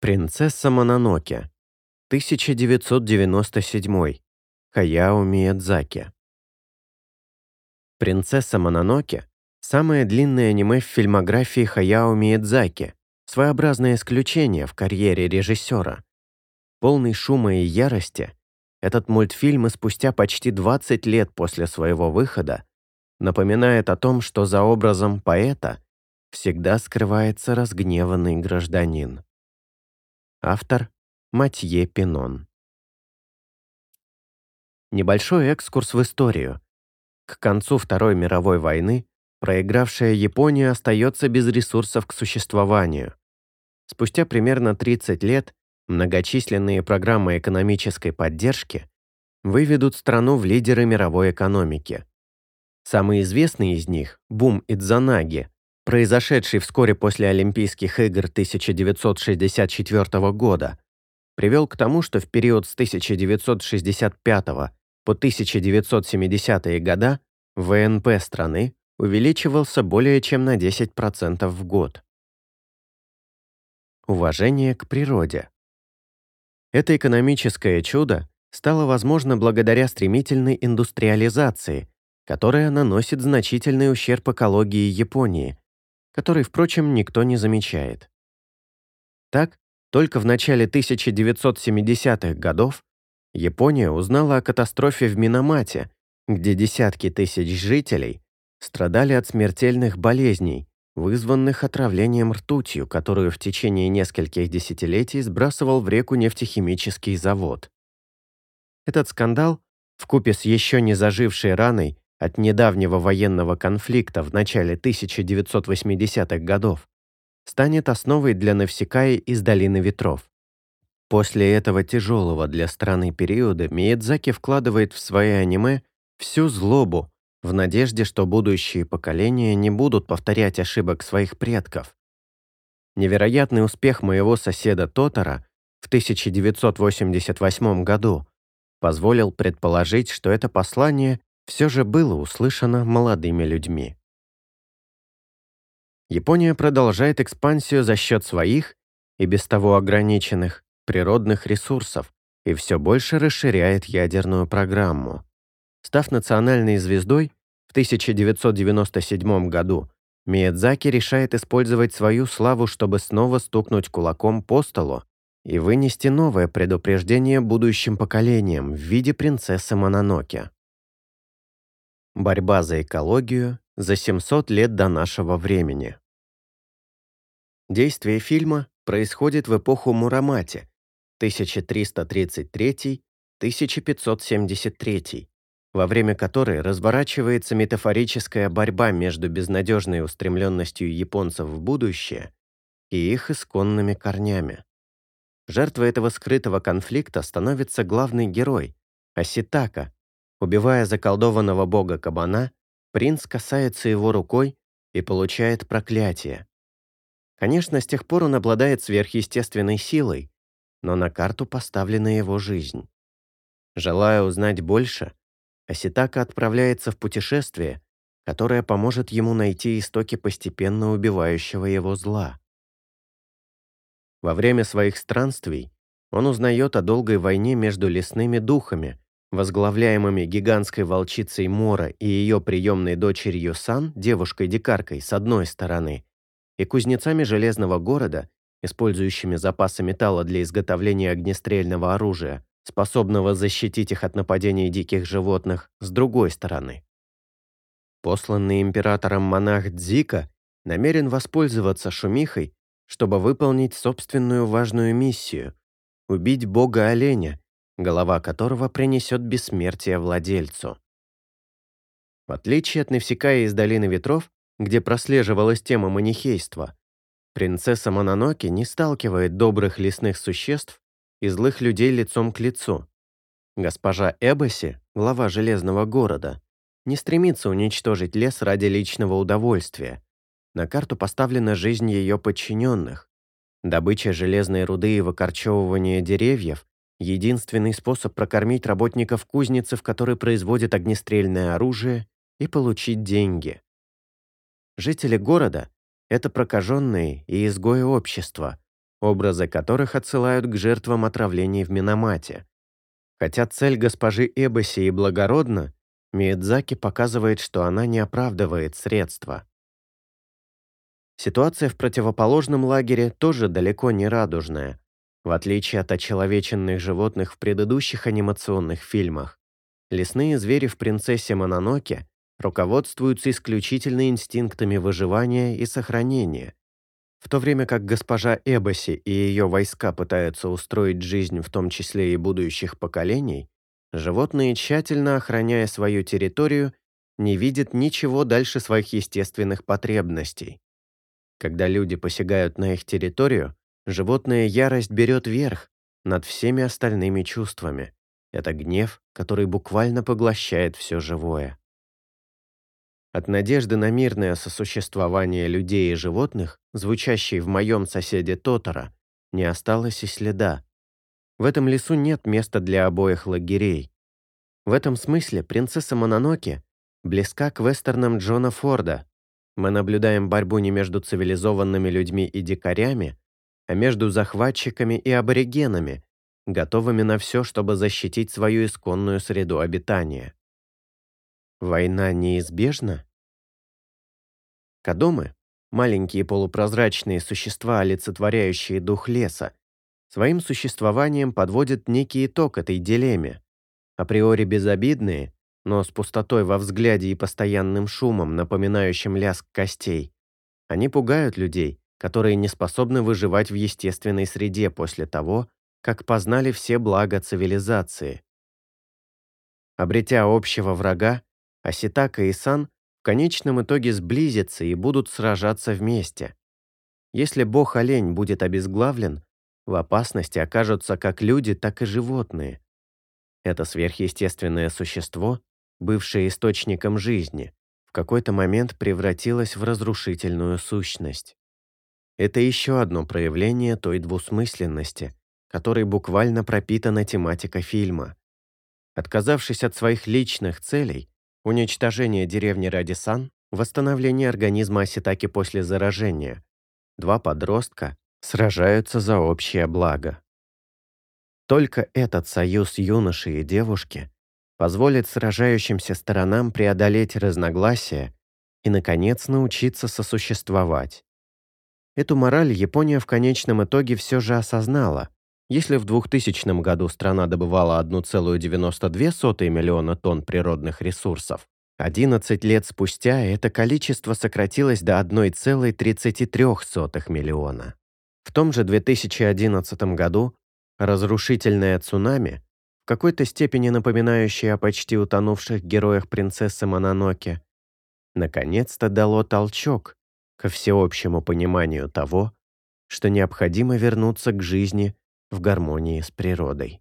Принцесса Мононоке. 1997. Хаяо Миядзаки. Принцесса Мононоке – самое длинное аниме в фильмографии Хаяо Миядзаки, своеобразное исключение в карьере режиссера. Полный шума и ярости, этот мультфильм и спустя почти 20 лет после своего выхода напоминает о том, что за образом поэта всегда скрывается разгневанный гражданин. Автор Матье Пинон. Небольшой экскурс в историю. К концу Второй мировой войны проигравшая Япония остается без ресурсов к существованию. Спустя примерно 30 лет многочисленные программы экономической поддержки выведут страну в лидеры мировой экономики. Самый известный из них – бум Идзанаги, произошедший вскоре после Олимпийских игр 1964 года, привел к тому, что в период с 1965 по 1970-е года ВНП страны увеличивался более чем на 10% в год. Уважение к природе. Это экономическое чудо стало возможно благодаря стремительной индустриализации, которая наносит значительный ущерб экологии Японии, который, впрочем, никто не замечает. Так, только в начале 1970-х годов Япония узнала о катастрофе в Минамате, где десятки тысяч жителей страдали от смертельных болезней, вызванных отравлением ртутью, которую в течение нескольких десятилетий сбрасывал в реку нефтехимический завод. Этот скандал, вкупе с еще не зажившей раной, от недавнего военного конфликта в начале 1980-х годов станет основой для Навсекаи из Долины Ветров. После этого тяжелого для страны периода Миядзаки вкладывает в свои аниме всю злобу, в надежде, что будущие поколения не будут повторять ошибок своих предков. Невероятный успех моего соседа Тотора в 1988 году позволил предположить, что это послание все же было услышано молодыми людьми. Япония продолжает экспансию за счет своих, и без того ограниченных, природных ресурсов и все больше расширяет ядерную программу. Став национальной звездой, в 1997 году Миядзаки решает использовать свою славу, чтобы снова стукнуть кулаком по столу и вынести новое предупреждение будущим поколениям в виде принцессы Мононоке. Борьба за экологию за 700 лет до нашего времени. Действие фильма происходит в эпоху Мурамати 1333-1573, во время которой разворачивается метафорическая борьба между безнадежной устремленностью японцев в будущее и их исконными корнями. Жертвой этого скрытого конфликта становится главный герой – Аситака, Убивая заколдованного бога кабана, принц касается его рукой и получает проклятие. Конечно, с тех пор он обладает сверхъестественной силой, но на карту поставлена его жизнь. Желая узнать больше, Аситака отправляется в путешествие, которое поможет ему найти истоки постепенно убивающего его зла. Во время своих странствий он узнает о долгой войне между лесными духами, возглавляемыми гигантской волчицей Мора и ее приемной дочерью Сан, девушкой-дикаркой, с одной стороны, и кузнецами Железного города, использующими запасы металла для изготовления огнестрельного оружия, способного защитить их от нападений диких животных, с другой стороны. Посланный императором монах Дзика намерен воспользоваться шумихой, чтобы выполнить собственную важную миссию – убить бога-оленя, голова которого принесет бессмертие владельцу. В отличие от Навсекая из Долины Ветров, где прослеживалась тема манихейства, принцесса Мононоки не сталкивает добрых лесных существ и злых людей лицом к лицу. Госпожа Эбоси, глава Железного города, не стремится уничтожить лес ради личного удовольствия. На карту поставлена жизнь ее подчиненных. Добыча железной руды и выкорчевывание деревьев Единственный способ прокормить работников кузницы, в которой производят огнестрельное оружие, и получить деньги. Жители города — это прокаженные и изгои общества, образы которых отсылают к жертвам отравлений в Миномате. Хотя цель госпожи Эбоси и благородна, Миядзаки показывает, что она не оправдывает средства. Ситуация в противоположном лагере тоже далеко не радужная. В отличие от очеловеченных животных в предыдущих анимационных фильмах, лесные звери в «Принцессе Мононоке» руководствуются исключительно инстинктами выживания и сохранения, в то время как госпожа Эбоси и ее войска пытаются устроить жизнь в том числе и будущих поколений, животные, тщательно охраняя свою территорию, не видят ничего дальше своих естественных потребностей. Когда люди посягают на их территорию, животная ярость берет верх над всеми остальными чувствами. Это гнев, который буквально поглощает все живое. От надежды на мирное сосуществование людей и животных, звучащей в моем соседе Тотора, не осталось и следа. В этом лесу нет места для обоих лагерей. В этом смысле принцесса Мононоке близка к вестернам Джона Форда. Мы наблюдаем борьбу не между цивилизованными людьми и дикарями, а между захватчиками и аборигенами, готовыми на все, чтобы защитить свою исконную среду обитания. Война неизбежна? Кадомы — маленькие полупрозрачные существа, олицетворяющие дух леса, своим существованием подводят некий итог этой дилемме. Априори безобидные, но с пустотой во взгляде и постоянным шумом, напоминающим лязг костей. Они пугают людей, которые не способны выживать в естественной среде после того, как познали все блага цивилизации. Обретя общего врага, Аситака и Сан в конечном итоге сблизятся и будут сражаться вместе. Если бог-олень будет обезглавлен, в опасности окажутся как люди, так и животные. Это сверхъестественное существо, бывшее источником жизни, в какой-то момент превратилось в разрушительную сущность. Это еще одно проявление той двусмысленности, которой буквально пропитана тематика фильма. Отказавшись от своих личных целей, Уничтожение деревни Радисан, восстановление организма Оситаки после заражения. Два подростка сражаются за общее благо. Только этот союз юноши и девушки позволит сражающимся сторонам преодолеть разногласия и, наконец, научиться сосуществовать. Эту мораль Япония в конечном итоге все же осознала. Если в 2000 году страна добывала 1,92 миллиона тонн природных ресурсов, 11 лет спустя это количество сократилось до 1,33 миллиона. В том же 2011 году разрушительное цунами, в какой-то степени напоминающее о почти утонувших героях принцессы Мононоке, наконец-то дало толчок ко всеобщему пониманию того, что необходимо вернуться к жизни в гармонии с природой.